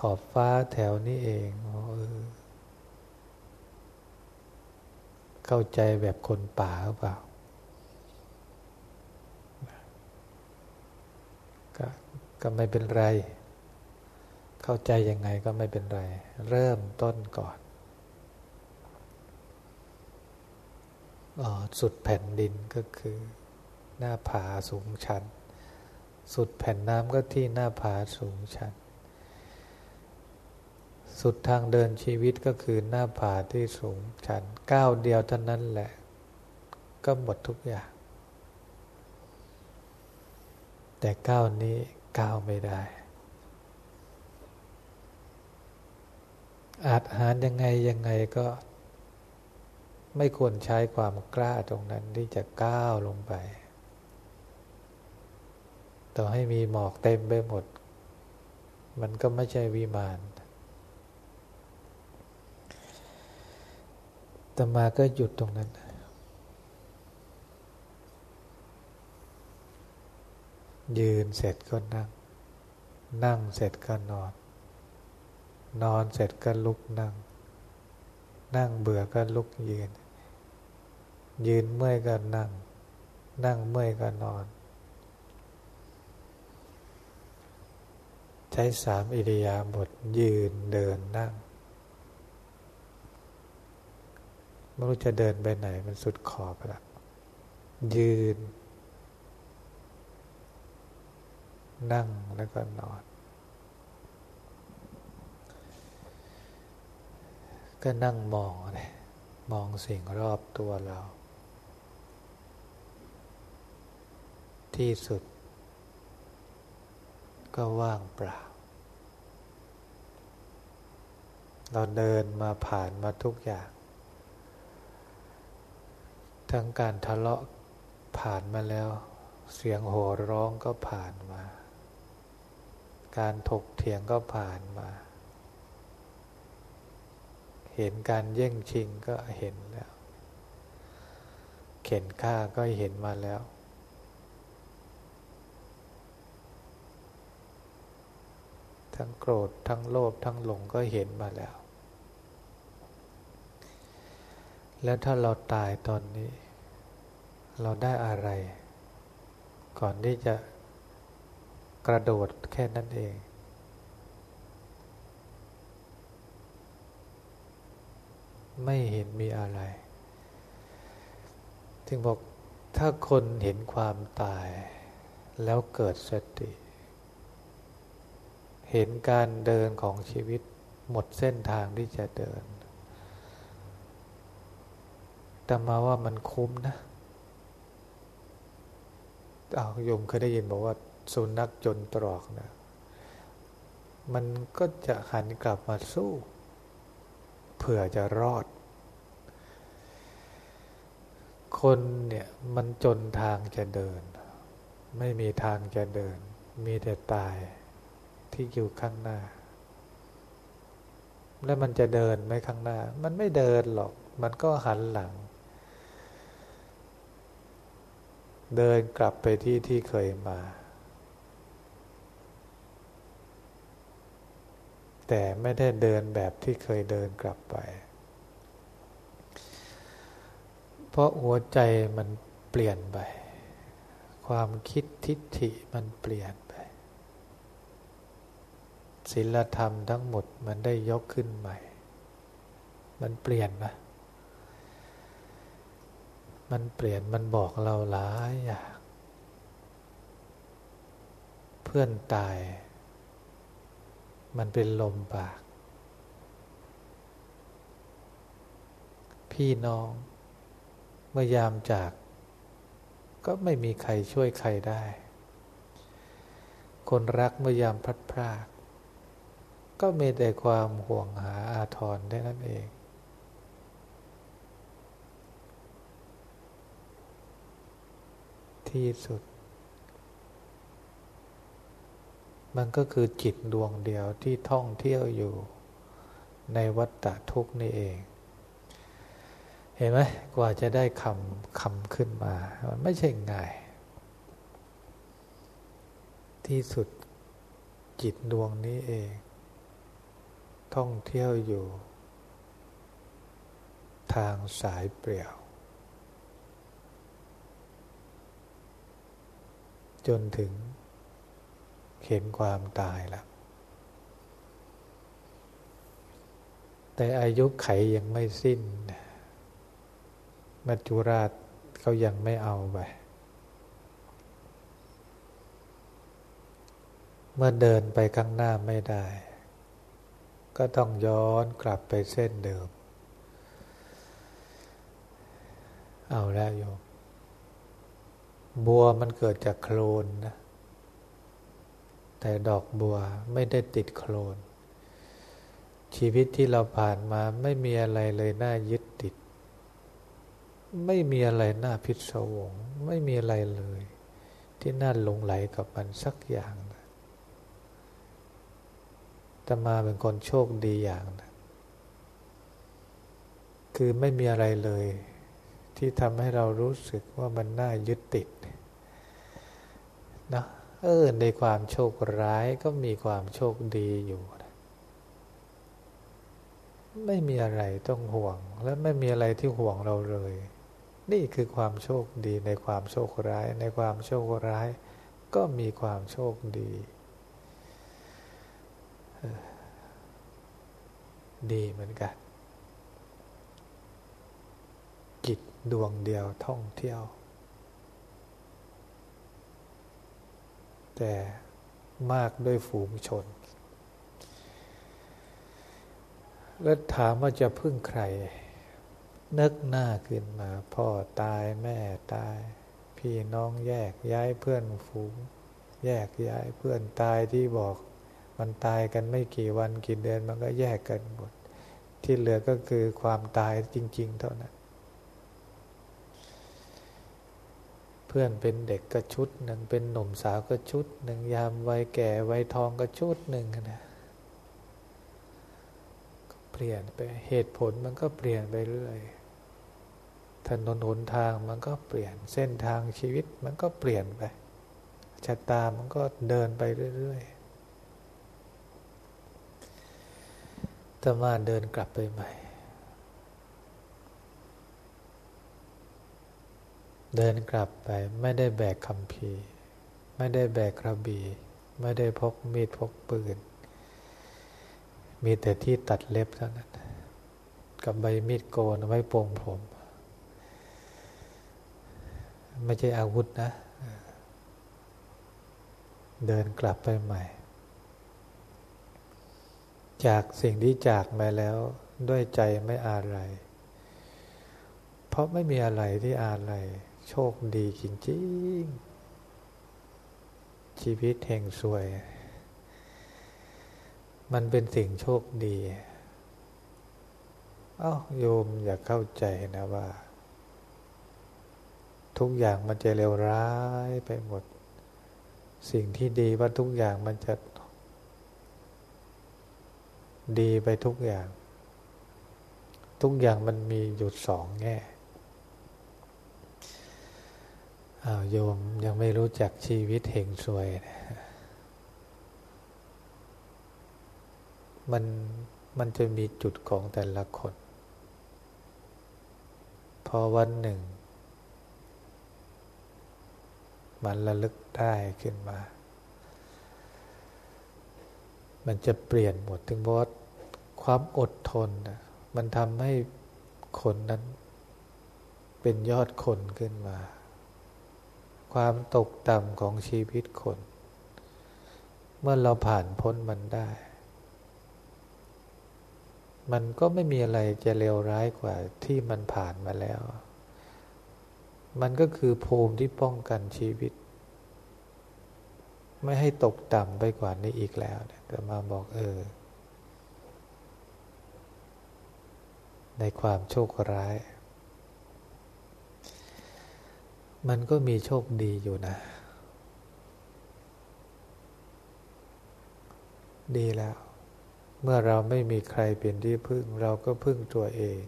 [SPEAKER 1] ขอบฟ้าแถวนี้เองโอ้เออเข้าใจแบบคนป่าหรือเปล่าก็ก็ไม่เป็นไร เข้าใจยังไงก็ไม่เป็นไร เริ่มต้นก่อน สุดแผ่นดินก็คือหน้าผาสูงชัน สุดแผ่นน้ำก็ที่หน้าผาสูงชัน สุดทางเดินชีวิตก็คือหน้าผาที่สูงชันก้าวเดียวเท่านั้นแหละ ก็หมดทุกอย่าง แต่ก้าวนี้ก้าวไม่ได้ อาจหารยังไงยังไงก็ ไม่ควรใช้ความกล้าตรงนั้นที่จะก้าวลงไป ต่อให้มีหมอกเต็มไปหมด มันก็ไม่ใช่วิมานต่มาก็หยุดตรงนั้น ยืนเสร็จก็นั่ง นั่งเสร็จก็นอน นอนเสร็จก็ลุกนั่ง นั่งเบื่อก็ลุกยืน ยืนเมื่อยก็นั่ง นั่งเมื่อยก็นอน ใช้สามอิริยาบถยืนเดินนั่งไม่รู้จะเดินไปไหน มันสุดขอบแล้วยืน นั่งแล้วก็นอน ก็นั่งมองเลยมองสิ่งรอบตัวเรา ที่สุด ก็ว่างเปล่า เราเดินมาผ่านมาทุกอย่าง ทั้งการทะเลาะผ่านมาแล้ว เสียงโห่ร้องก็ผ่านมา การถกเถียงก็ผ่านมา เห็นการแย่งชิงก็เห็นแล้ว เข็นฆ่าก็เห็นมาแล้ว ทั้งโกรธทั้งโลภทั้งหลงก็เห็นมาแล้ว แล้วถ้าเราตายตอนนี้ เราได้อะไร ก่อนที่จะกระโดดแค่นั้นเอง ไม่เห็นมีอะไร ถึงบอกถ้าคนเห็นความตายแล้วเกิดสติ เห็นการเดินของชีวิตหมดเส้นทางที่จะเดิน แต่มาว่ามันคุ้มนะเอาโยมเคยได้ยินบอกว่าสุนัขจนตรอกนะ มันก็จะหันกลับมาสู้ เผื่อจะรอด คนเนี่ยมันจนทางจะเดิน ไม่มีทางจะเดิน มีแต่ตาย ที่อยู่ข้างหน้า แล้วมันจะเดินไหมข้างหน้า มันไม่เดินหรอก มันก็หันหลัง เดินกลับไปที่ที่เคยมา แต่ไม่ได้เดินแบบที่เคยเดินกลับไป เพราะหัวใจมันเปลี่ยนไป ความคิดทิฏฐิมันเปลี่ยน ศีลธรรมทั้งหมดมันได้ยกขึ้นใหม่ มันเปลี่ยนนะ มันเปลี่ยนมันบอกเราหลายอย่าง เพื่อนตาย มันเป็นลมปาก พี่น้อง เมื่อยามจาก ก็ไม่มีใครช่วยใครได้ คนรักเมื่อยามพลัดพราก ก็มีแต่ความห่วงหาอาทรได้นั่นเอง ที่สุด มันก็คือจิตดวงเดียวที่ท่องเที่ยวอยู่ในวัฏฏะทุกนี่เอง เห็นไหมกว่าจะได้คำคำขึ้นมา มันไม่ใช่ง่าย ที่สุดจิตดวงนี้เอง ท่องเที่ยวอยู่ ทางสายเปลี่ยว จนถึงเห็นความตายแล้วแต่อายุไขยังไม่สิ้น มัจจุราชเขายังไม่เอาไป เมื่อเดินไปข้างหน้าไม่ได้ ก็ต้องย้อนกลับไปเส้นเดิม เอาแล้วโยม บัวมันเกิดจากโคลนนะ แต่ดอกบัวไม่ได้ติดโคลน ชีวิตที่เราผ่านมาไม่มีอะไรเลยน่ายึดติด ไม่มีอะไรน่าพิศวง ไม่มีอะไรเลย ที่น่าหลงไหลกับมันสักอย่าง แต่มาเป็นคนโชคดีอย่างนะคือไม่มีอะไรเลย ที่ทำให้เรารู้สึกว่ามันน่ายึดติดนะเออในความโชคร้ายก็มีความโชคดีอยู่นะไม่มีอะไรต้องห่วง และไม่มีอะไรที่ห่วงเราเลย นี่คือความโชคดีในความโชคร้าย ในความโชคร้าย ก็มีความโชคดี ดีเหมือนกัน จิตดวงเดียวท่องเที่ยว แต่มากด้วยฝูงชน แล้วถามว่าจะพึ่งใคร นึกหน้าขึ้นมา พ่อตายแม่ตาย พี่น้องแยกย้ายเพื่อนฝูง แยกย้ายเพื่อนตายที่บอก มันตายกันไม่กี่วันกี่เดือนมันก็แยกกันหมด ที่เหลือก็คือความตายจริง ๆ เท่านั้น เพื่อนเป็นเด็กก็ชุดหนึ่งเป็นหนุ่มสาวก็ชุดหนึ่งยามวัยแก่วัยทองก็ชุดหนึ่งนะเปลี่ยนไปเหตุผลมันก็เปลี่ยนไปเรื่อยถนนหนทางมันก็เปลี่ยนเส้นทางชีวิตมันก็เปลี่ยนไปชะตามันก็เดินไปเรื่อยๆแตมาเดินกลับไปใหม่ เดินกลับไปไม่ได้แบกคำพีไม่ได้แบกกระบี่ ไม่ได้พกมีดพกปืน มีแต่ที่ตัดเล็บเท่านั้น กับใบมีดโกนไว้โปงผม ไม่ใช่อาวุธนะ เดินกลับไปใหม่ จากสิ่งที่จากมาแล้วด้วยใจไม่อาลัยเพราะไม่มีอะไรที่อาลัยโชคดีจริงๆ ชีวิตแห่งสวย มันเป็นสิ่งโชคดีอ้าโยมอยากเข้าใจนะว่า ทุกอย่างมันจะเลวร้ายไปหมด สิ่งที่ดีว่าทุกอย่างมันจะ ดีไปทุกอย่าง ทุกอย่างมันมีอยู่สองแง่อาโยมยังไม่รู้จักชีวิตเห่งสวยนะมันมันจะมีจุดของแต่ละคน พอวันหนึ่ง มันระลึกได้ขึ้นมา มันจะเปลี่ยนหมดถึงเพราความอดทนนะมันทำให้คนนั้นเป็นยอดคนขึ้นมา ความตกต่ำของชีวิตคน เมื่อเราผ่านพ้นมันได้ มันก็ไม่มีอะไรจะเลวร้ายกว่าที่มันผ่านมาแล้ว มันก็คือภูมิที่ป้องกันชีวิต ไม่ให้ตกต่ำไปกว่านี้อีกแล้ว แต่มาบอกเออ ในความโชคร้าย มันก็มีโชคดีอยู่นะ ดีแล้ว เมื่อเราไม่มีใครเป็นที่พึ่ง เราก็พึ่งตัวเอง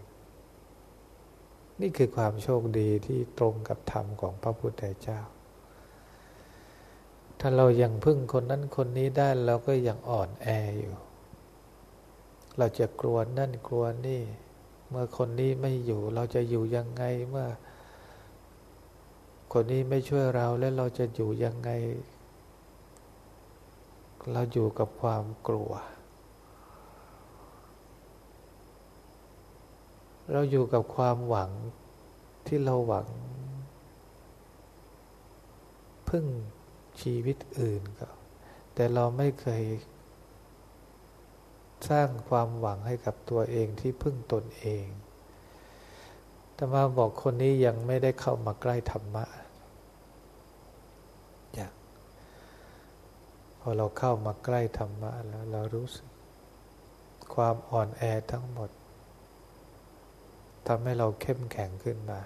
[SPEAKER 1] นี่คือความโชคดีที่ตรงกับธรรมของพระพุทธเจ้า ถ้าเรายังพึ่งคนนั้นคนนี้ได้เราก็ยังอ่อนแออยู่ เราจะกลัวนั่นกลัวนี่ เมื่อคนนี้ไม่อยู่ เราจะอยู่ยังไงเมื่อ คนนี้ไม่ช่วยเราแล้วเราจะอยู่ยังไง เราอยู่กับความกลัว เราอยู่กับความหวังที่เราหวัง พึ่ง ชีวิตอื่นก็ แต่เราไม่เคย สร้างความหวังให้กับตัวเองที่พึ่งตนเองแต่มาบอกคนนี้ยังไม่ได้เข้ามาใกล้ธรรมะอยากพอเราเข้ามาใกล้ธรรมะแล้วเรารู้สึก ความอ่อนแอทั้งหมดทำให้เราเข้มแข็งขึ้นมา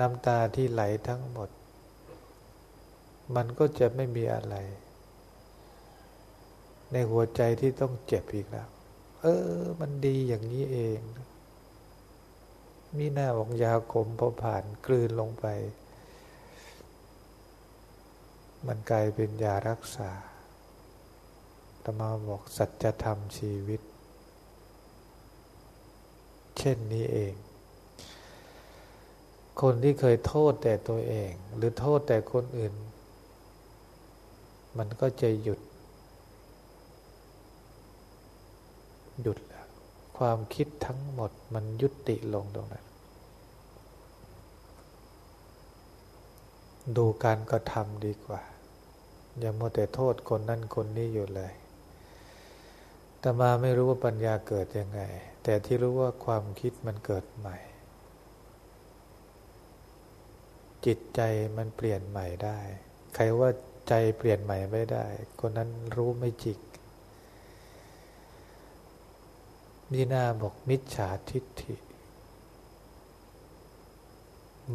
[SPEAKER 1] น้ำตาที่ไหลทั้งหมด มันก็จะไม่มีอะไร ในหัวใจที่ต้องเจ็บอีกแล้ว เออ มันดีอย่างนี้เอง มีหน้าบอกยาขมพอผ่านกลืนลงไป มันกลายเป็นยารักษาตมาบอกสัจธรรมชีวิต เช่นนี้เอง คนที่เคยโทษแต่ตัวเอง หรือโทษแต่คนอื่น มันก็จะหยุด หยุดแล้ว ความคิดทั้งหมดมันยุติลงตรงนั้น ดูการกระทำดีกว่า อย่ามัวแต่โทษคนนั่นคนนี้อยู่เลยแต่มาไม่รู้ว่าปัญญาเกิดยังไง แต่ที่รู้ว่าความคิดมันเกิดใหม่ จิตใจมันเปลี่ยนใหม่ได้ ใครว่า ใจเปลี่ยนใหม่ไม่ได้ คนนั้นรู้ไม่จริงนี่นาบอกมิจฉาทิฏฐิ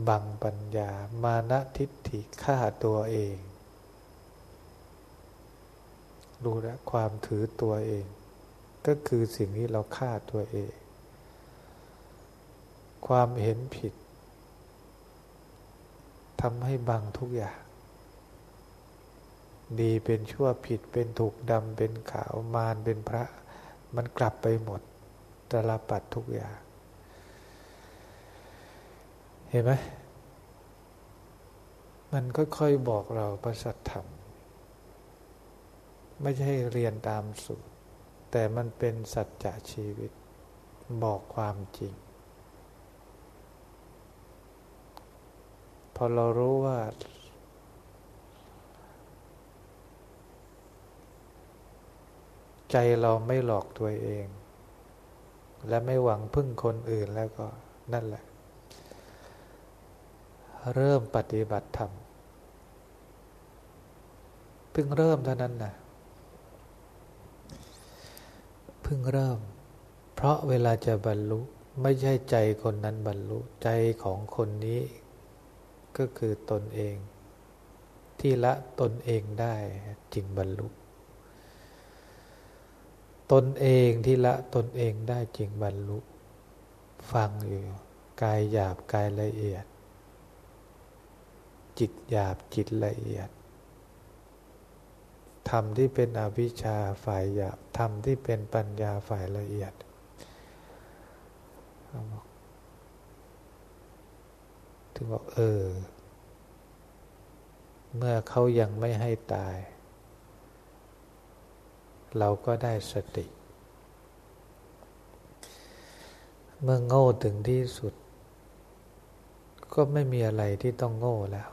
[SPEAKER 1] บังปัญญา มานะทิฏฐิฆ่าตัวเอง รู้แล้วความถือตัวเอง ก็คือสิ่งที่เราฆ่าตัวเอง ความเห็นผิดทำให้บังทุกอย่าง ดีเป็นชั่วผิดเป็นถูกดำเป็นขาวมารเป็นพระ มันกลับไปหมดตลปัดทุกอย่าง เห็นไหมมันค่อยๆบอกเราประสัทธรรม ไม่ใช่เรียนตามสูตร แต่มันเป็นสัจจะชีวิต บอกความจริง พอเรารู้ว่า ใจเราไม่หลอกตัวเอง และไม่หวังพึ่งคนอื่นแล้วก็นั่นแหละ เริ่มปฏิบัติธรรมเพิ่งเริ่มเท่านั้นนะเพิ่งเริ่ม เพราะเวลาจะบรรลุไม่ใช่ใจคนนั้นบรรลุใจของคนนี้ ก็คือตนเอง ที่ละตนเองได้จึงบรรลุ ตนเองที่ละตนเองได้จึงบรรลุ ฟังอยู่กายหยาบกายละเอียด จิตหยาบจิตละเอียดธรรมที่เป็นอวิชชาฝ่ายหยาบธรรมที่เป็นปัญญาฝ่ายละเอียด ถึงบอกเออ เมื่อเขายังไม่ให้ตาย เราก็ได้สติ เมื่อโง่ถึงที่สุด ก็ไม่มีอะไรที่ต้องโง่แล้ว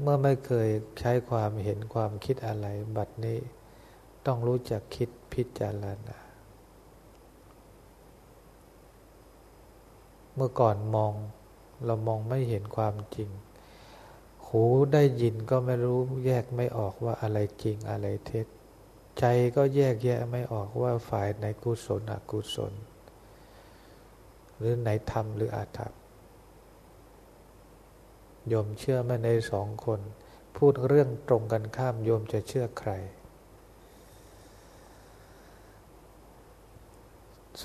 [SPEAKER 1] เมื่อไม่เคยใช้ความเห็นความคิดอะไร บัดนี้ต้องรู้จักคิดพิจารณา เมื่อก่อนมองเรามองไม่เห็นความจริง หูได้ยินก็ไม่รู้แยกไม่ออกว่าอะไรจริงอะไรเท็จ ใจก็แยกแยะไม่ออกว่าฝ่ายไหนกุศลอกุศล หรือไหนธรรมหรืออาธรรมโยมเชื่อไหมในสองคน พูดเรื่องตรงกันข้ามโยมจะเชื่อใคร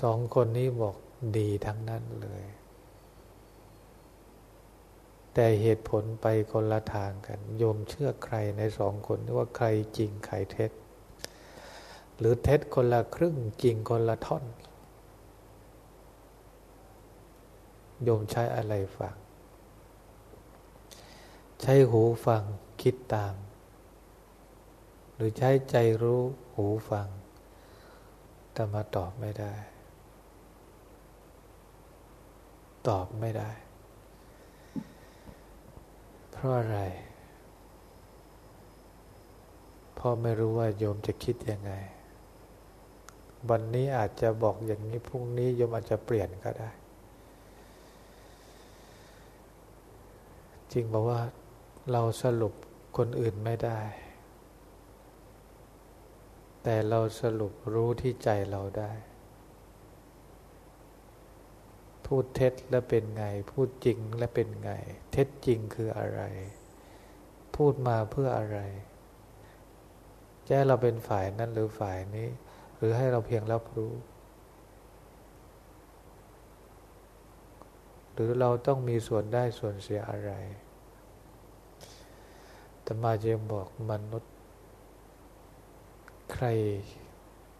[SPEAKER 1] สองคนนี้บอกดีทั้งนั้นเลย แต่เหตุผลไปคนละทางกัน โยมเชื่อใครในสองคนว่าใครจริงใครเท็จ หรือเท็จคนละครึ่งจริงคนละท่อน โยมใช้อะไรฟัง ใช้หูฟังคิดตาม หรือใช้ใจรู้หูฟังแต่มาตอบไม่ได้ ตอบไม่ได้ เพราะอะไรเพราะไม่รู้ว่าโยมจะคิดยังไง วันนี้อาจจะบอกอย่างนี้พรุ่งนี้โยมอาจจะเปลี่ยนก็ได้ จริงบอกว่าเราสรุปคนอื่นไม่ได้ แต่เราสรุปรู้ที่ใจเราได้ พูดเท็จแล้วเป็นไง พูดจริงแล้วเป็นไง เท็จจริงคืออะไร พูดมาเพื่ออะไรจะให้เราเป็นฝ่ายนั้นหรือฝ่ายนี้ หรือให้เราเพียงรับรู้ หรือเราต้องมีส่วนได้ส่วนเสียอะไรธรรมาจึงบอกมนุษย์ ใคร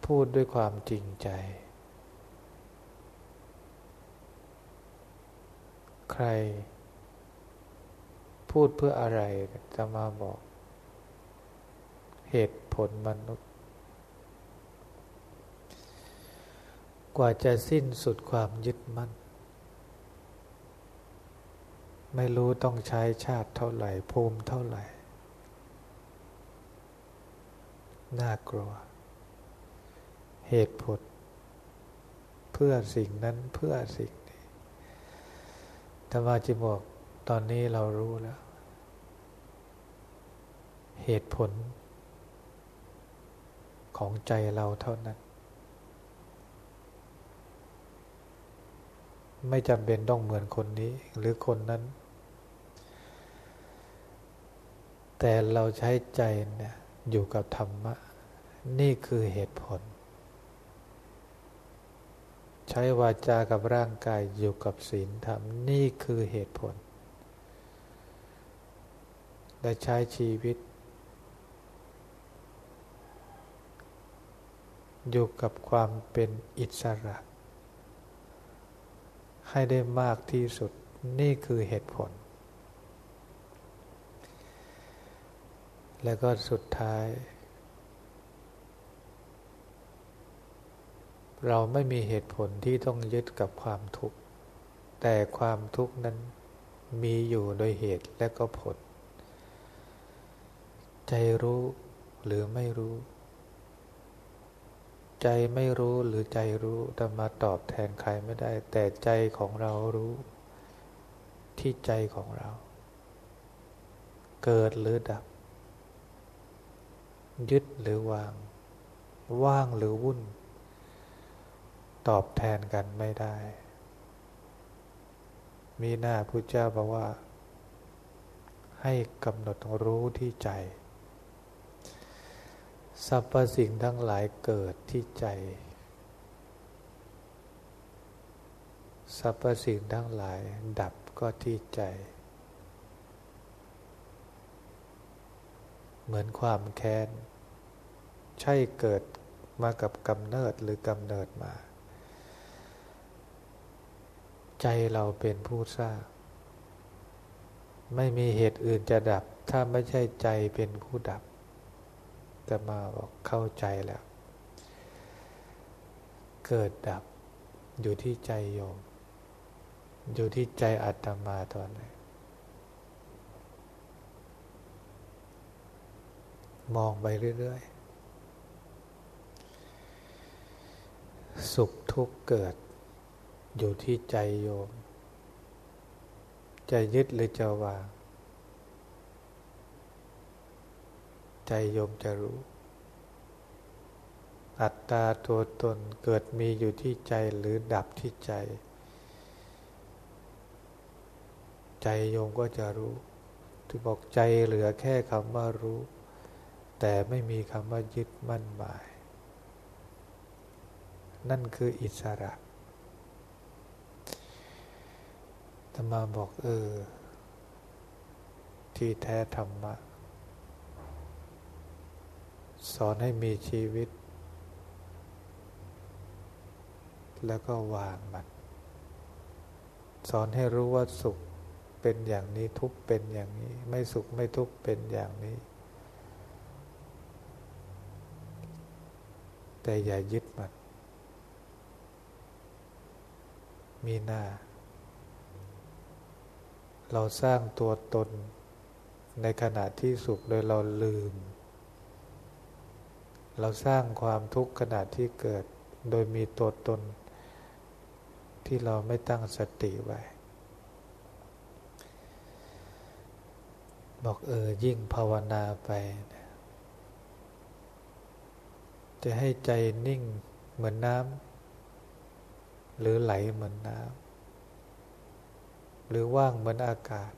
[SPEAKER 1] พูดด้วยความจริงใจ ใคร พูดเพื่ออะไรจะมาบอก เหตุผลมนุษย์ กว่าจะสิ้นสุดความยึดมั่น ไม่รู้ต้องใช้ชาติเท่าไหร่ภูมิเท่าไหร่ น่ากลัว เหตุผล เพื่อสิ่งนั้นเพื่อสิ่ง รรมาจิบอกตอนนี้เรารู้แล้ว เหตุผล ของใจเราเท่านั้น ไม่จำเป็นต้องเหมือนคนนี้หรือคนนั้น แต่เราใช้ใจเนี่ยอยู่กับธรรมะ นี่คือเหตุผล ใช้วาจากับร่างกายอยู่กับศีลธรรมนี่คือเหตุผล และใช้ชีวิต อยู่กับความเป็นอิสระ ให้ได้มากที่สุดนี่คือเหตุผล แล้วก็สุดท้าย เราไม่มีเหตุผลที่ต้องยึดกับความทุกข์ แต่ความทุกข์นั้นมีอยู่โดยเหตุและก็ผล ใจรู้หรือไม่รู้ ใจไม่รู้หรือใจรู้จะมาตอบแทนใครไม่ได้ แต่ใจของเรารู้ ที่ใจของเรา เกิดหรือดับ ยึดหรือวาง ว่างหรือวุ่น ตอบแทนกันไม่ได้ มีหน้าพุทธเจ้าบอกว่า ให้กำหนดรู้ที่ใจสรรพสิ่งทั้งหลายเกิดที่ใจสรรพสิ่งทั้งหลายดับก็ที่ใจ เหมือนความแค้น ใช่เกิดมากับกำเนิดหรือกำเนิดมา ใจเราเป็นผู้สร้างไม่มีเหตุอื่นจะดับ ถ้าไม่ใช่ใจเป็นผู้ดับจะมาบอกเข้าใจแล้ว เกิดดับ อยู่ที่ใจโยม อยู่ที่ใจอัตมาตอนนี้มองไปเรื่อย ๆ สุขทุกข์เกิด อยู่ที่ใจโยม จะยึดหรือจะวาง ใจโยมจะรู้ อัตตาตัวตนเกิดมีอยู่ที่ใจหรือดับที่ใจ ใจโยมก็จะรู้ที่บอกใจเหลือแค่คำว่ารู้ แต่ไม่มีคำว่ายึดมั่นหมาย นั่นคืออิสระ ธรรมาบอกเออ ที่แท้ธรรมะ สอนให้มีชีวิต แล้วก็วางมันสอนให้รู้ว่าสุขเป็นอย่างนี้ทุกเป็นอย่างนี้ ไม่สุขไม่ทุกเป็นอย่างนี้ แต่อย่ายึดมัน มีหน้า เราสร้างตัวตนในขณะที่สุขโดยเราลืม เราสร้างความทุกข์ขณะที่เกิด โดยมีตัวตน ที่เราไม่ตั้งสติไว้ บอกเออยิ่งภาวนาไป จะให้ใจนิ่งเหมือนน้ำหรือไหลเหมือนน้ำ หรือว่างเหมือนอากาศ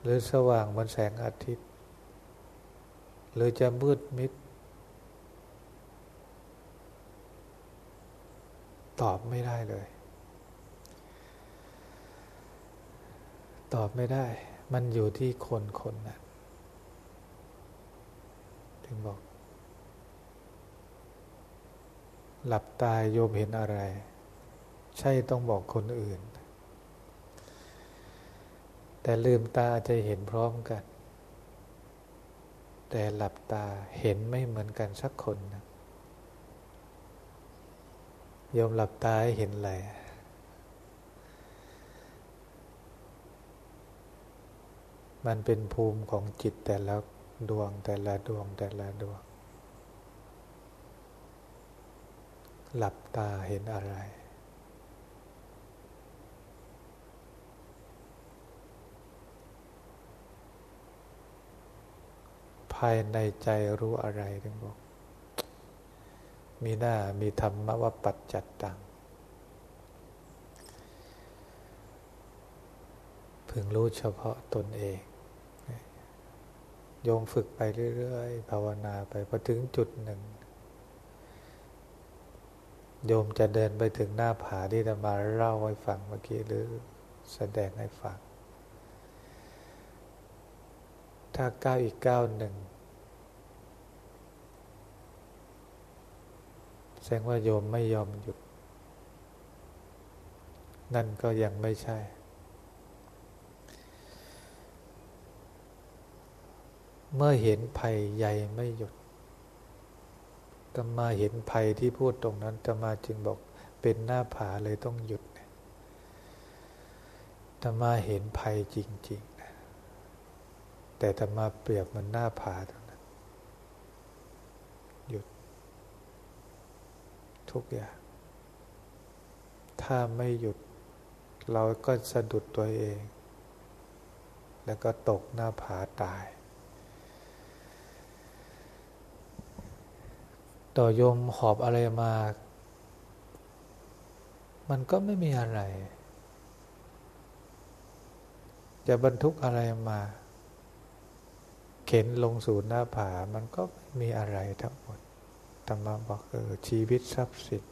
[SPEAKER 1] หรือสว่างเหมือนแสงอาทิตย์ หรือจะมืดมิด ตอบไม่ได้เลย ตอบไม่ได้ มันอยู่ที่คนคนนะถึงบอก หลับตายโยมเห็นอะไร ใช่ต้องบอกคนอื่น แต่ลืมตาจะเห็นพร้อมกัน แต่หลับตาเห็นไม่เหมือนกันสักคนนะยอมหลับตาให้เห็นอะไรมันเป็นภูมิของจิตแต่ละดวงแต่ละดวงแต่ละดวง หลับตาเห็นอะไรายในใจรู้อะไรถึงบอก มีหน้ามีธรรมะว่าปัจจัดตัง พึงรู้เฉพาะตนเอง โยมฝึกไปเรื่อยๆ ภาวนาไปพอถึงจุดหนึ่ง โยมจะเดินไปถึงหน้าผาที่จะมาเล่าให้ฟังเมื่อกี้หรือแสดงให้ฟังถ้าก้าวอีกก้าวหนึ่ง แสดงว่าโยมไม่ยอมหยุด นั่นก็ยังไม่ใช่ เมื่อเห็นภัยใหญ่ไม่หยุดตมาเห็นภัยที่พูดตรงนั้นตมาจึงบอกเป็นหน้าผาเลยต้องหยุดตมาเห็นภัยจริง ๆ แต่ตมาเปรียบมันหน้าผาตรงนั้น หยุด ทุกอย่าง ถ้าไม่หยุดเราก็สะดุดตัวเอง แล้วก็ตกหน้าผาตาย ต่อยมหอบอะไรมา มันก็ไม่มีอะไร จะบรรทุกอะไรมา เข็นลงสู่หน้าผา มันก็ไม่มีอะไรทั้งหมด ธรรมาบอกเออชีวิตทรัพย์สิน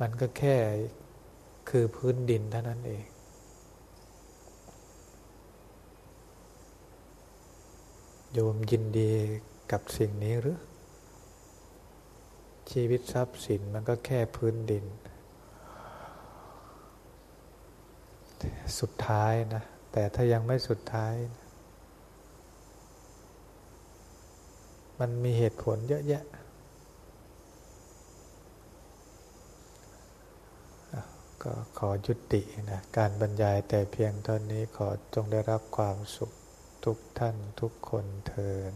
[SPEAKER 1] มันก็แค่คือพื้นดินเท่านั้นเอง โยมยินดีกับสิ่งนี้หรือ ชีวิตทรัพย์สินมันก็แค่พื้นดิน สุดท้ายนะ แต่ถ้ายังไม่สุดท้าย มันมีเหตุผลเยอะแยะ ก็ขอยุตินะการบรรยายแต่เพียงเท่านี้ขอจงได้รับความสุขทุกท่านทุกคนเทิน